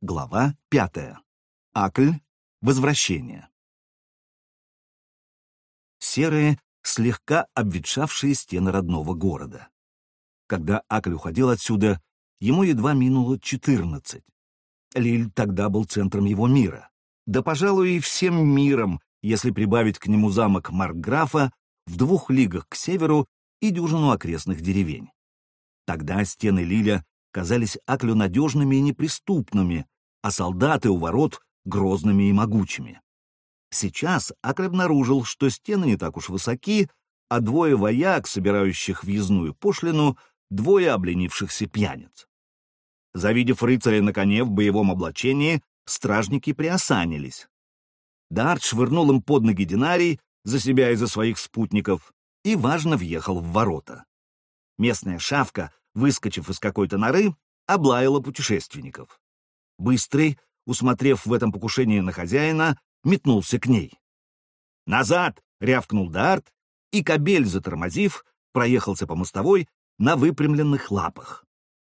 Глава пятая. Акль. Возвращение. Серые, слегка обветшавшие стены родного города. Когда Акль уходил отсюда, ему едва минуло четырнадцать. Лиль тогда был центром его мира. Да, пожалуй, и всем миром, если прибавить к нему замок Маркграфа в двух лигах к северу и дюжину окрестных деревень. Тогда стены Лиля казались Аклю надежными и неприступными, а солдаты у ворот — грозными и могучими. Сейчас Акль обнаружил, что стены не так уж высоки, а двое вояк, собирающих въездную пошлину, двое обленившихся пьяниц. Завидев рыцаря на коне в боевом облачении, стражники приосанились. Дарт швырнул им под ноги динарий за себя и за своих спутников и, важно, въехал в ворота. Местная шавка, выскочив из какой-то норы, облаяла путешественников. Быстрый, усмотрев в этом покушение на хозяина, метнулся к ней. «Назад!» — рявкнул Дарт, и кобель, затормозив, проехался по мостовой на выпрямленных лапах.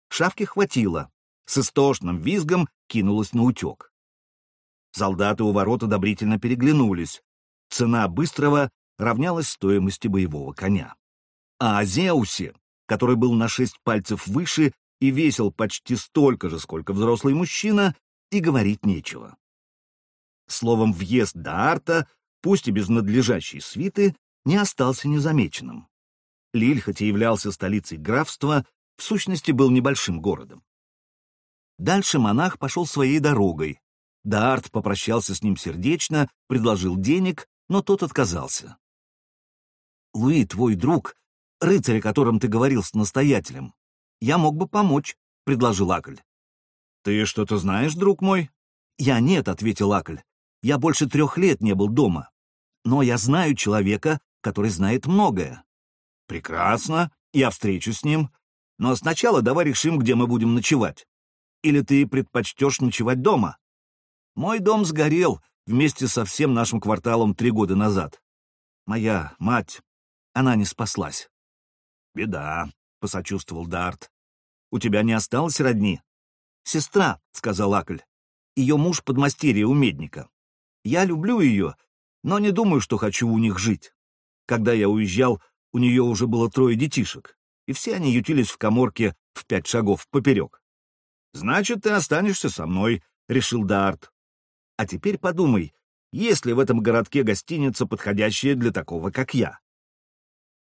Шавки хватило, с истошным визгом кинулась на утек. Солдаты у ворот одобрительно переглянулись. Цена быстрого равнялась стоимости боевого коня. А о Зеусе который был на шесть пальцев выше и весил почти столько же, сколько взрослый мужчина, и говорить нечего. Словом, въезд до Арта, пусть и без надлежащей свиты, не остался незамеченным. Лиль, хоть и являлся столицей графства, в сущности был небольшим городом. Дальше монах пошел своей дорогой. Даарт попрощался с ним сердечно, предложил денег, но тот отказался. «Луи, твой друг, рыцарь, о котором ты говорил с настоятелем. Я мог бы помочь, — предложил Акль. — Ты что-то знаешь, друг мой? — Я нет, — ответил Акль. — Я больше трех лет не был дома. Но я знаю человека, который знает многое. — Прекрасно, я встречу с ним. Но сначала давай решим, где мы будем ночевать. Или ты предпочтешь ночевать дома? Мой дом сгорел вместе со всем нашим кварталом три года назад. Моя мать, она не спаслась. «Беда», — посочувствовал Дарт. «У тебя не осталось родни?» «Сестра», — сказал Акль. «Ее муж подмастерье у медника. Я люблю ее, но не думаю, что хочу у них жить. Когда я уезжал, у нее уже было трое детишек, и все они ютились в коморке в пять шагов поперек. «Значит, ты останешься со мной», — решил Дарт. «А теперь подумай, есть ли в этом городке гостиница, подходящая для такого, как я?»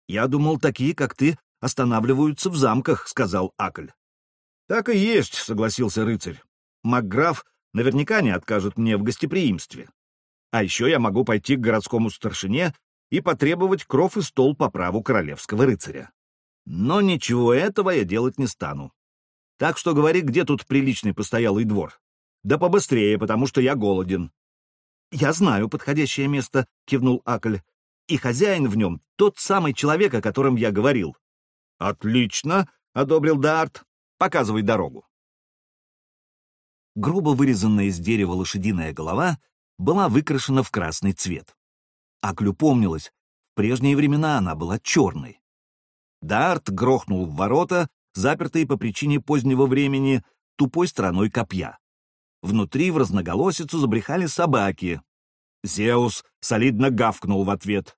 «Я думал, такие, как ты, останавливаются в замках», — сказал Акль. «Так и есть», — согласился рыцарь. «Макграф наверняка не откажет мне в гостеприимстве. А еще я могу пойти к городскому старшине и потребовать кров и стол по праву королевского рыцаря. Но ничего этого я делать не стану. Так что говори, где тут приличный постоялый двор. Да побыстрее, потому что я голоден». «Я знаю подходящее место», — кивнул Акль и хозяин в нем тот самый человек, о котором я говорил. — Отлично, — одобрил Дарт. — Показывай дорогу. Грубо вырезанная из дерева лошадиная голова была выкрашена в красный цвет. Аклю помнилось, в прежние времена она была черной. Дарт грохнул в ворота, запертые по причине позднего времени, тупой стороной копья. Внутри в разноголосицу забрехали собаки. Зеус солидно гавкнул в ответ.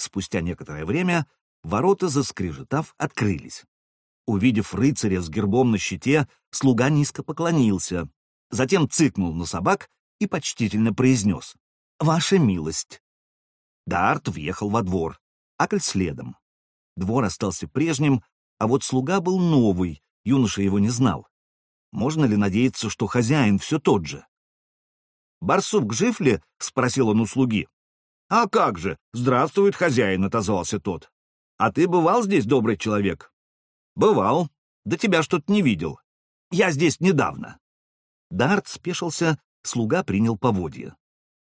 Спустя некоторое время ворота, заскрежетав, открылись. Увидев рыцаря с гербом на щите, слуга низко поклонился, затем цыкнул на собак и почтительно произнес «Ваша милость». Дарт въехал во двор, Акль следом. Двор остался прежним, а вот слуга был новый, юноша его не знал. Можно ли надеяться, что хозяин все тот же? «Барсук жив ли?» — спросил он у слуги. «А как же! Здравствует хозяин!» — отозвался тот. «А ты бывал здесь, добрый человек?» «Бывал. Да тебя что-то не видел. Я здесь недавно». Дарт спешился, слуга принял поводья.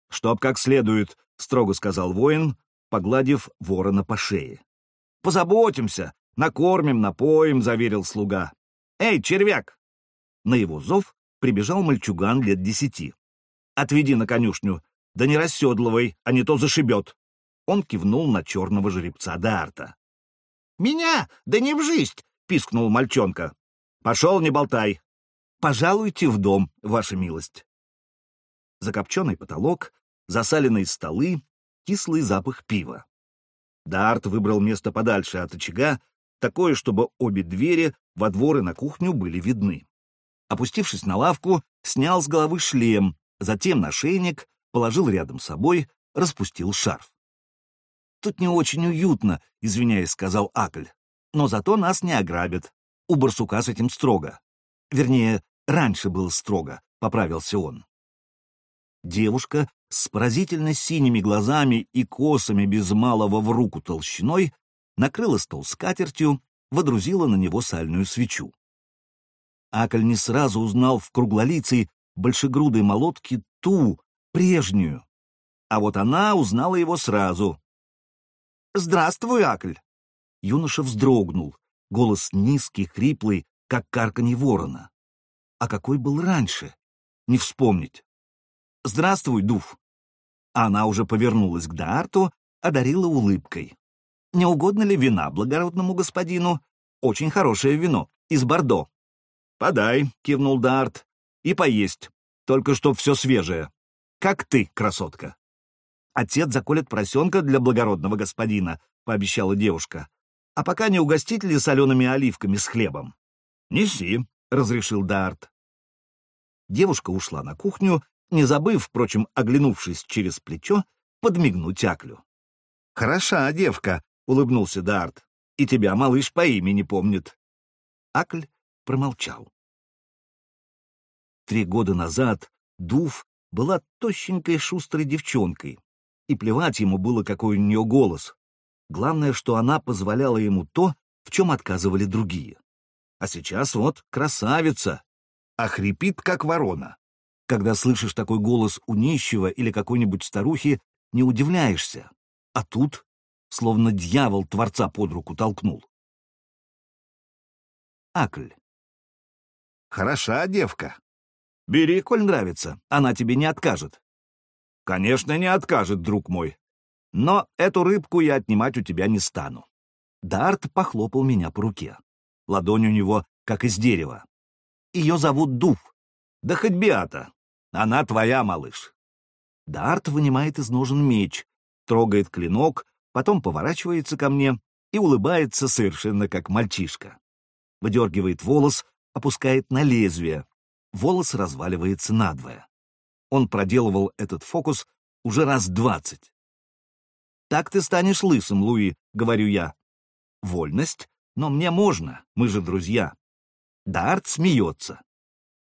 «Чтоб как следует», — строго сказал воин, погладив ворона по шее. «Позаботимся, накормим, напоим», — заверил слуга. «Эй, червяк!» На его зов прибежал мальчуган лет десяти. «Отведи на конюшню, да не расседлывай, а не то зашибет. Он кивнул на черного жеребца Дарта. «Меня? Да не в жизнь!» — пискнул мальчонка. «Пошел, не болтай!» Пожалуйте в дом, ваша милость. Закопченный потолок, засаленные столы, кислый запах пива. Дарт выбрал место подальше от очага, такое, чтобы обе двери во двор и на кухню были видны. Опустившись на лавку, снял с головы шлем, затем нашейник, положил рядом с собой, распустил шарф. «Тут не очень уютно», — извиняясь, сказал Акль. «Но зато нас не ограбят. У барсука с этим строго. Вернее, раньше было строго», — поправился он. Девушка с поразительно синими глазами и косами без малого в руку толщиной накрыла стол скатертью, водрузила на него сальную свечу. Акль не сразу узнал в круглолицей большегрудой молотке ту, прежнюю. А вот она узнала его сразу. «Здравствуй, Акль!» Юноша вздрогнул, голос низкий, хриплый, как карканье ворона. А какой был раньше? Не вспомнить. «Здравствуй, Дуф!» Она уже повернулась к Дарту, одарила улыбкой. «Не угодно ли вина благородному господину? Очень хорошее вино, из Бордо». «Подай», — кивнул Дарт, — «и поесть, только чтоб все свежее. Как ты, красотка». «Отец заколет поросенка для благородного господина», — пообещала девушка. «А пока не угостить ли солеными оливками с хлебом?» «Неси», — разрешил Дарт. Девушка ушла на кухню, не забыв, впрочем, оглянувшись через плечо, подмигнуть Аклю. «Хороша девка», — улыбнулся Дарт, — «и тебя малыш по имени помнит». Акль промолчал. Три года назад Дуф была тощенькой шустрой девчонкой, и плевать ему было, какой у нее голос. Главное, что она позволяла ему то, в чем отказывали другие. А сейчас вот красавица, а хрипит, как ворона. Когда слышишь такой голос у нищего или какой-нибудь старухи, не удивляешься. А тут словно дьявол Творца под руку толкнул. Акль. Хороша девка. Бери, коль нравится, она тебе не откажет. Конечно, не откажет, друг мой. Но эту рыбку я отнимать у тебя не стану. Дарт похлопал меня по руке. Ладонь у него, как из дерева. Ее зовут Дуф. Да хоть Биата. Она твоя, малыш. Дарт вынимает из ножен меч, трогает клинок, потом поворачивается ко мне и улыбается совершенно как мальчишка. Выдергивает волос, опускает на лезвие. Волос разваливается надвое. Он проделывал этот фокус уже раз двадцать. «Так ты станешь лысым, Луи», — говорю я. «Вольность? Но мне можно, мы же друзья». Дарт смеется.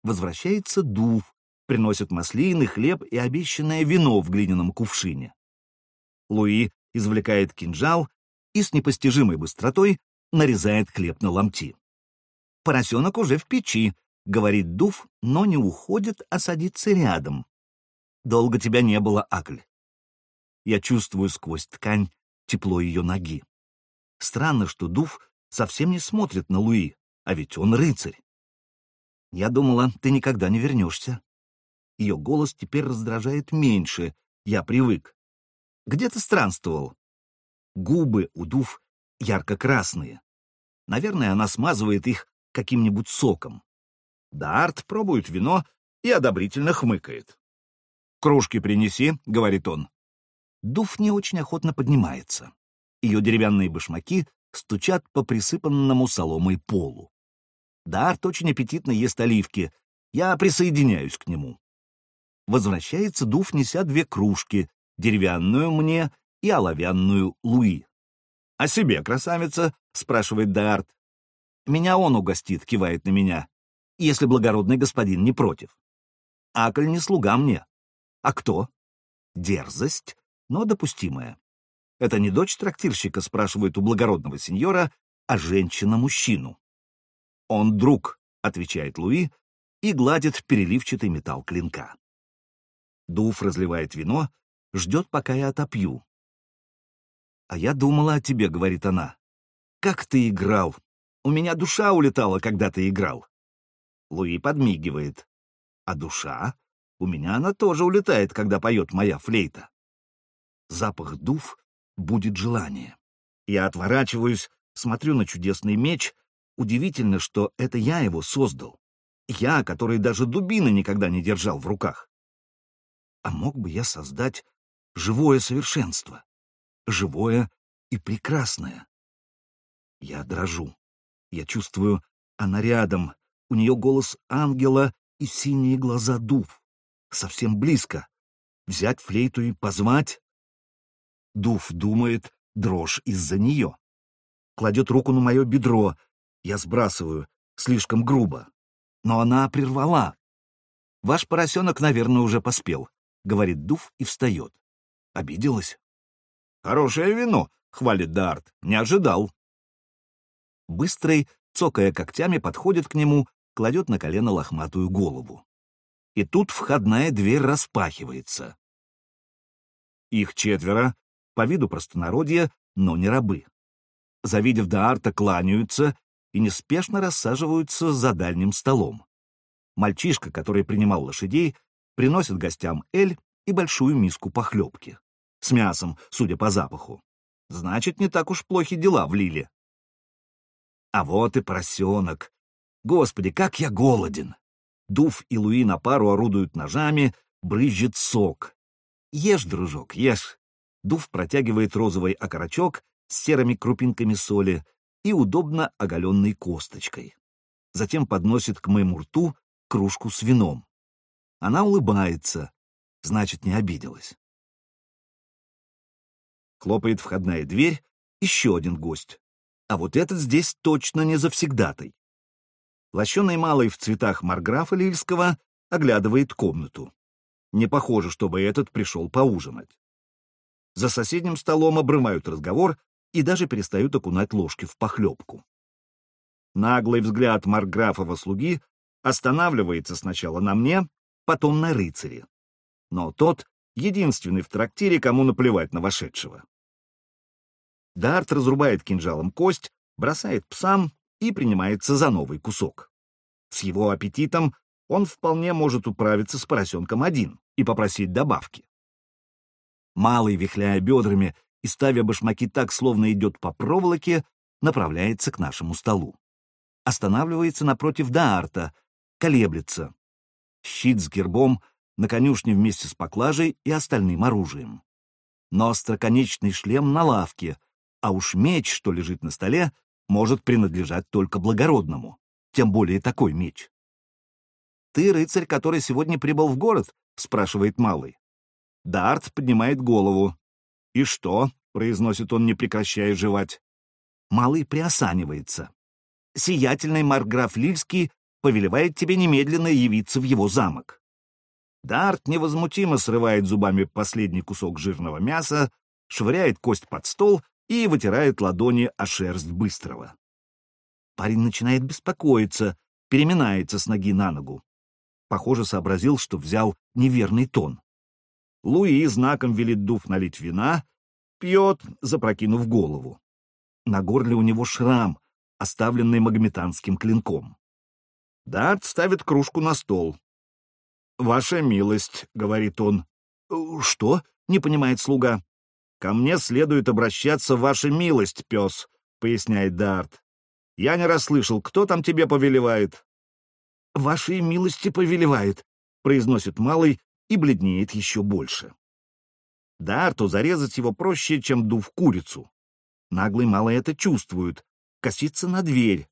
Возвращается Дув, приносит маслины, хлеб и обещанное вино в глиняном кувшине. Луи извлекает кинжал и с непостижимой быстротой нарезает хлеб на ломти. Поросенок уже в печи, — говорит Дув, но не уходит, а садится рядом. Долго тебя не было, Акль. Я чувствую сквозь ткань тепло ее ноги. Странно, что Дув совсем не смотрит на Луи, а ведь он рыцарь. Я думала, ты никогда не вернешься. Ее голос теперь раздражает меньше, я привык. Где ты странствовал? Губы у Дув ярко-красные. Наверное, она смазывает их каким-нибудь соком. Дарт пробует вино и одобрительно хмыкает. «Кружки принеси», — говорит он. Дуф не очень охотно поднимается. Ее деревянные башмаки стучат по присыпанному соломой полу. Дарт очень аппетитно ест оливки. Я присоединяюсь к нему. Возвращается Дуф, неся две кружки, деревянную мне и оловянную Луи. «А себе, красавица?» — спрашивает Дарт. «Меня он угостит», — кивает на меня, «если благородный господин не против». «Акль не слуга мне». «А кто?» «Дерзость, но допустимая». «Это не дочь трактирщика?» — спрашивает у благородного сеньора, а женщина-мужчину. «Он друг», — отвечает Луи и гладит переливчатый металл клинка. Дуф разливает вино, ждет, пока я отопью. «А я думала о тебе», — говорит она. «Как ты играл! У меня душа улетала, когда ты играл. Луи подмигивает. А душа? У меня она тоже улетает, когда поет моя флейта. Запах дув будет желание. Я отворачиваюсь, смотрю на чудесный меч. Удивительно, что это я его создал. Я, который даже дубины никогда не держал в руках. А мог бы я создать живое совершенство, живое и прекрасное. Я дрожу. Я чувствую, она рядом, у нее голос ангела и синие глаза дув. Совсем близко. Взять флейту и позвать? Дув думает, дрожь из-за нее. Кладет руку на мое бедро. Я сбрасываю, слишком грубо. Но она прервала. «Ваш поросенок, наверное, уже поспел», — говорит Дув и встает. Обиделась. «Хорошее вино», — хвалит Дарт. «Не ожидал». Быстрый, цокая когтями, подходит к нему, кладет на колено лохматую голову. И тут входная дверь распахивается. Их четверо, по виду простонародья, но не рабы. Завидев Даарта, кланяются и неспешно рассаживаются за дальним столом. Мальчишка, который принимал лошадей, приносит гостям эль и большую миску похлебки. С мясом, судя по запаху. Значит, не так уж плохи дела в Лиле. А вот и поросенок. Господи, как я голоден! Дуф и Луи на пару орудуют ножами, брызжет сок. Ешь, дружок, ешь. Дуф протягивает розовый окорочок с серыми крупинками соли и удобно оголенной косточкой. Затем подносит к моему рту кружку с вином. Она улыбается, значит, не обиделась. Хлопает входная дверь, еще один гость. А вот этот здесь точно не завсегдатай. Лощеный малый в цветах Марграфа Лильского оглядывает комнату. Не похоже, чтобы этот пришел поужинать. За соседним столом обрывают разговор и даже перестают окунать ложки в похлебку. Наглый взгляд Марграфова слуги останавливается сначала на мне, потом на рыцаре. Но тот — единственный в трактире, кому наплевать на вошедшего. Дарт разрубает кинжалом кость, бросает псам и принимается за новый кусок. С его аппетитом он вполне может управиться с поросенком один и попросить добавки. Малый, вихляя бедрами и ставя башмаки так, словно идет по проволоке, направляется к нашему столу. Останавливается напротив Даарта, колеблется. Щит с гербом на конюшне вместе с поклажей и остальным оружием. Но остроконечный шлем на лавке, а уж меч, что лежит на столе, может принадлежать только благородному, тем более такой меч. «Ты рыцарь, который сегодня прибыл в город?» — спрашивает малый. Дарт поднимает голову. «И что?» — произносит он, не прекращая жевать. Малый приосанивается. «Сиятельный марграф Лильский повелевает тебе немедленно явиться в его замок». Дарт невозмутимо срывает зубами последний кусок жирного мяса, швыряет кость под стол и вытирает ладони о шерсть быстрого. Парень начинает беспокоиться, переминается с ноги на ногу. Похоже, сообразил, что взял неверный тон. Луи знаком велит Дуф налить вина, пьет, запрокинув голову. На горле у него шрам, оставленный магометанским клинком. Дарт ставит кружку на стол. «Ваша милость», — говорит он. «Что?» — не понимает слуга. «Ко мне следует обращаться, ваша милость, пес», — поясняет Дарт. «Я не расслышал, кто там тебе повелевает?» «Вашей милости повелевает», — произносит малый и бледнеет еще больше. Дарту зарезать его проще, чем дув курицу. Наглый малый это чувствует, косится на дверь.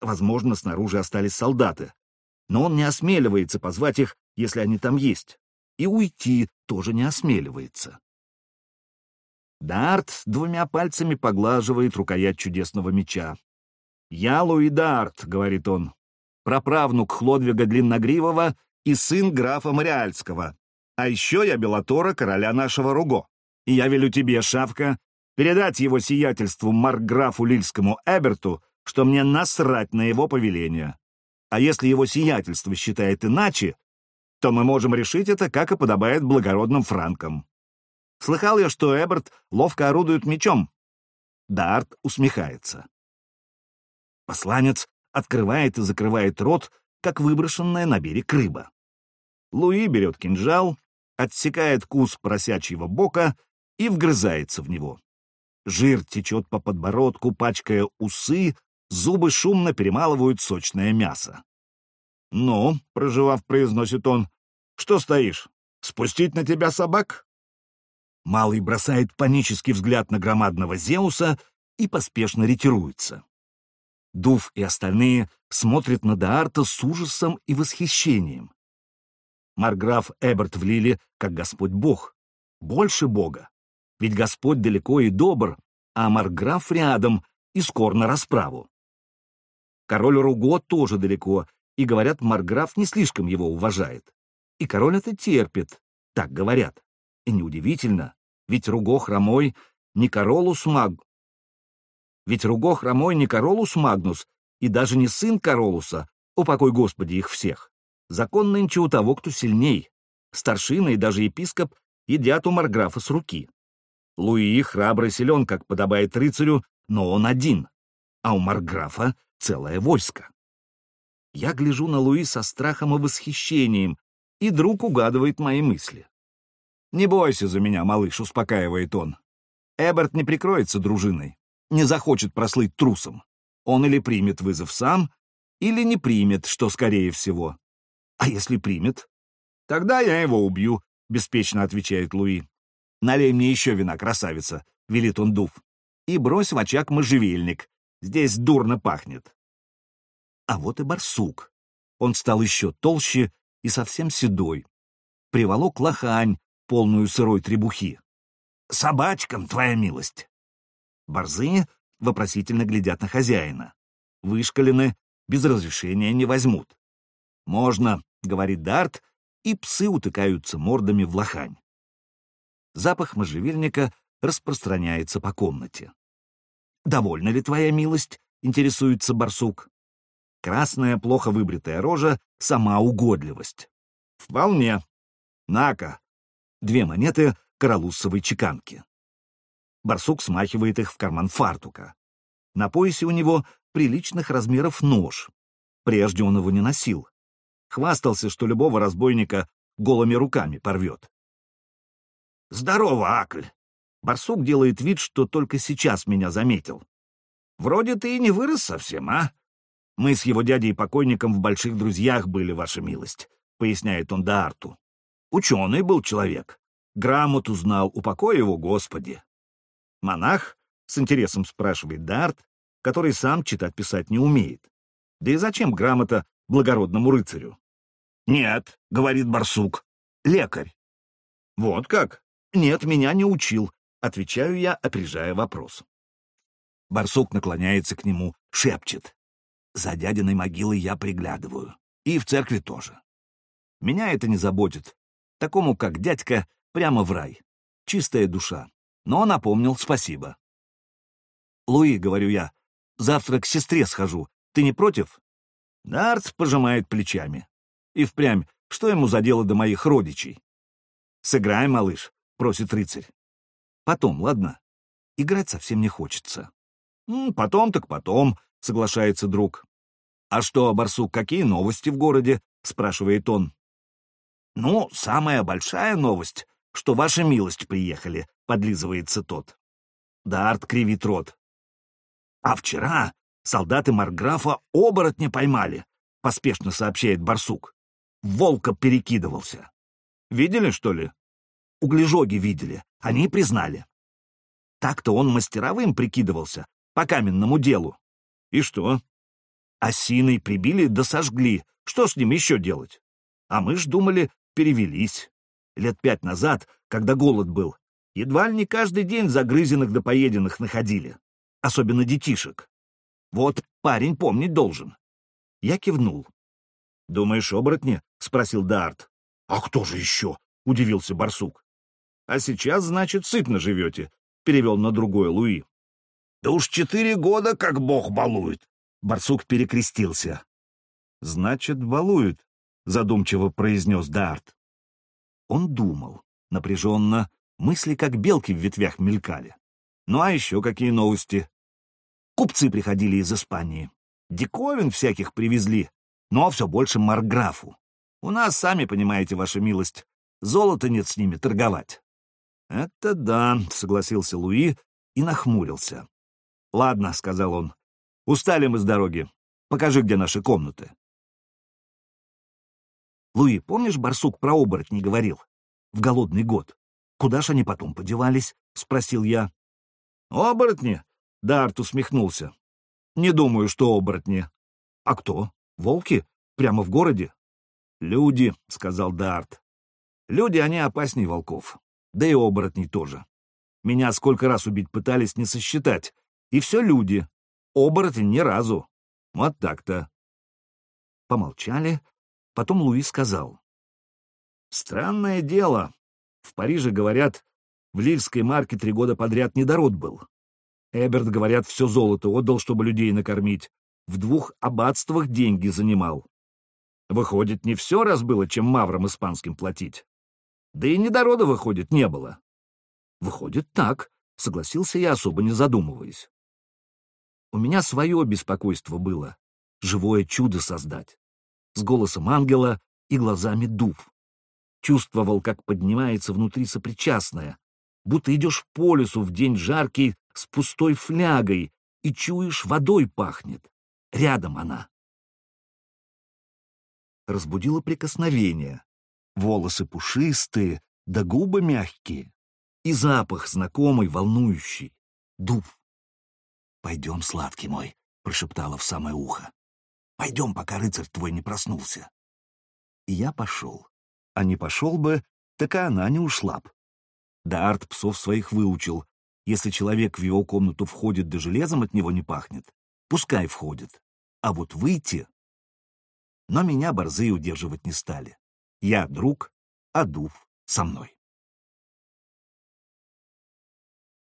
Возможно, снаружи остались солдаты. Но он не осмеливается позвать их, если они там есть. И уйти тоже не осмеливается. Дарт двумя пальцами поглаживает рукоять чудесного меча. «Я Луи Дарт», — говорит он, — «праправнук Хлодвига Длинногривого и сын графа Мариальского. А еще я Белатора, короля нашего Руго. И я велю тебе, Шавка, передать его сиятельству Маркграфу Лильскому Эберту, что мне насрать на его повеление. А если его сиятельство считает иначе, то мы можем решить это, как и подобает благородным франкам. Слыхал я, что Эберт ловко орудует мечом. Дарт усмехается. Посланец открывает и закрывает рот, как выброшенная на берег рыба. Луи берет кинжал, отсекает кус просячьего бока и вгрызается в него. Жир течет по подбородку, пачкая усы, зубы шумно перемалывают сочное мясо. «Ну», — проживав, произносит он, — «что стоишь? Спустить на тебя собак?» Малый бросает панический взгляд на громадного Зеуса и поспешно ретируется. Дув и остальные смотрят на Даарта с ужасом и восхищением. Марграф Эберт в Лиле как Господь Бог, больше Бога. Ведь Господь далеко и добр, а Марграф рядом и скор на расправу. Король Руго тоже далеко, и, говорят, Марграф не слишком его уважает. И король это терпит, так говорят. И неудивительно, ведь Руго хромой не Королус Маг... Ведь Руго хромой не Королус Магнус, и даже не сын Королуса, упокой Господи их всех. Закон нынче у того, кто сильней. Старшина и даже епископ едят у Марграфа с руки. Луи храбрый силен, как подобает рыцарю, но он один, а у Марграфа целое войско. Я гляжу на Луи со страхом и восхищением, и друг угадывает мои мысли. «Не бойся за меня, малыш», — успокаивает он. Эберт не прикроется дружиной, не захочет прослыть трусом. Он или примет вызов сам, или не примет, что скорее всего. А если примет? Тогда я его убью, — беспечно отвечает Луи. «Налей мне еще вина, красавица», — велит он Дув. «И брось в очаг можжевельник. Здесь дурно пахнет». А вот и барсук. Он стал еще толще и совсем седой. Приволок лохань, полную сырой требухи. «Собачкам, твоя милость!» Борзые вопросительно глядят на хозяина. Вышкалены, без разрешения не возьмут. «Можно», — говорит Дарт, и псы утыкаются мордами в лохань. Запах можжевельника распространяется по комнате. «Довольна ли твоя милость?» — интересуется барсук. Красная, плохо выбритая рожа — сама угодливость. «Вполне. Нака!» Две монеты королуссовой чеканки. Барсук смахивает их в карман фартука. На поясе у него приличных размеров нож. Прежде он его не носил. Хвастался, что любого разбойника голыми руками порвет. «Здорово, Акль!» Барсук делает вид, что только сейчас меня заметил. «Вроде ты и не вырос совсем, а? Мы с его дядей-покойником в больших друзьях были, ваша милость», — поясняет он Даарту. «Ученый был человек. Грамоту знал, упокой его, Господи». «Монах?» — с интересом спрашивает Дарт, который сам читать-писать не умеет. Да и зачем грамота благородному рыцарю. «Нет», — говорит барсук, — «лекарь». «Вот как?» «Нет, меня не учил», — отвечаю я, опережая вопрос. Барсук наклоняется к нему, шепчет. За дядиной могилой я приглядываю. И в церкви тоже. Меня это не заботит. Такому, как дядька, прямо в рай. Чистая душа. Но напомнил спасибо. «Луи», — говорю я, — «завтра к сестре схожу. Ты не против?» Дарт пожимает плечами. И впрямь, что ему за дело до моих родичей? «Сыграй, малыш», — просит рыцарь. «Потом, ладно? Играть совсем не хочется». «Потом так потом», — соглашается друг. «А что, барсук, какие новости в городе?» — спрашивает он. «Ну, самая большая новость, что ваша милость приехали», — подлизывается тот. Дарт кривит рот. «А вчера Солдаты Марграфа оборотня поймали, — поспешно сообщает барсук. Волка перекидывался. Видели, что ли? Углежоги видели, они признали. Так-то он мастеровым прикидывался, по каменному делу. И что? Осиной прибили да сожгли. Что с ним еще делать? А мы ж думали, перевелись. Лет пять назад, когда голод был, едва ли не каждый день загрызенных да поеденных находили. Особенно детишек. Вот парень помнить должен. Я кивнул. «Думаешь, оборотни?» — спросил Дарт. «А кто же еще?» — удивился барсук. «А сейчас, значит, сытно живете», — перевел на другое Луи. «Да уж четыре года, как бог балует!» Барсук перекрестился. «Значит, балует», — задумчиво произнес Дарт. Он думал, напряженно, мысли как белки в ветвях мелькали. Ну а еще какие новости? Купцы приходили из Испании. Диковин всяких привезли, но все больше марграфу. У нас, сами понимаете, ваша милость, золота нет с ними торговать. — Это да, — согласился Луи и нахмурился. — Ладно, — сказал он, — устали мы с дороги. Покажи, где наши комнаты. Луи, помнишь, барсук про оборотней говорил? В голодный год. Куда ж они потом подевались? — спросил я. Оборотни? Дарт усмехнулся. Не думаю, что оборотни. А кто? Волки? Прямо в городе? Люди, — сказал Дарт. Люди, они опаснее волков. Да и оборотней тоже. Меня сколько раз убить пытались не сосчитать. И все люди. Оборотень ни разу. Вот так-то. Помолчали. Потом Луи сказал. Странное дело. В Париже, говорят, в Лильской марке три года подряд недород был. Эберт, говорят, все золото отдал, чтобы людей накормить. В двух аббатствах деньги занимал. Выходит, не все раз было, чем маврам испанским платить. Да и недорода, выходит, не было. Выходит, так, согласился я, особо не задумываясь. У меня свое беспокойство было. Живое чудо создать. С голосом ангела и глазами дув. Чувствовал, как поднимается внутри сопричастное, будто идешь по лесу в день жаркий с пустой флягой и чуешь, водой пахнет. Рядом она. Разбудило прикосновение. Волосы пушистые, да губы мягкие. И запах знакомый, волнующий. Дуб. «Пойдем, сладкий мой», — прошептала в самое ухо. «Пойдем, пока рыцарь твой не проснулся». И я пошел. А не пошел бы, так и она не ушла б. Да арт псов своих выучил. Если человек в его комнату входит, да железом от него не пахнет, пускай входит. А вот выйти... Но меня борзые удерживать не стали. Я друг, а Дув со мной.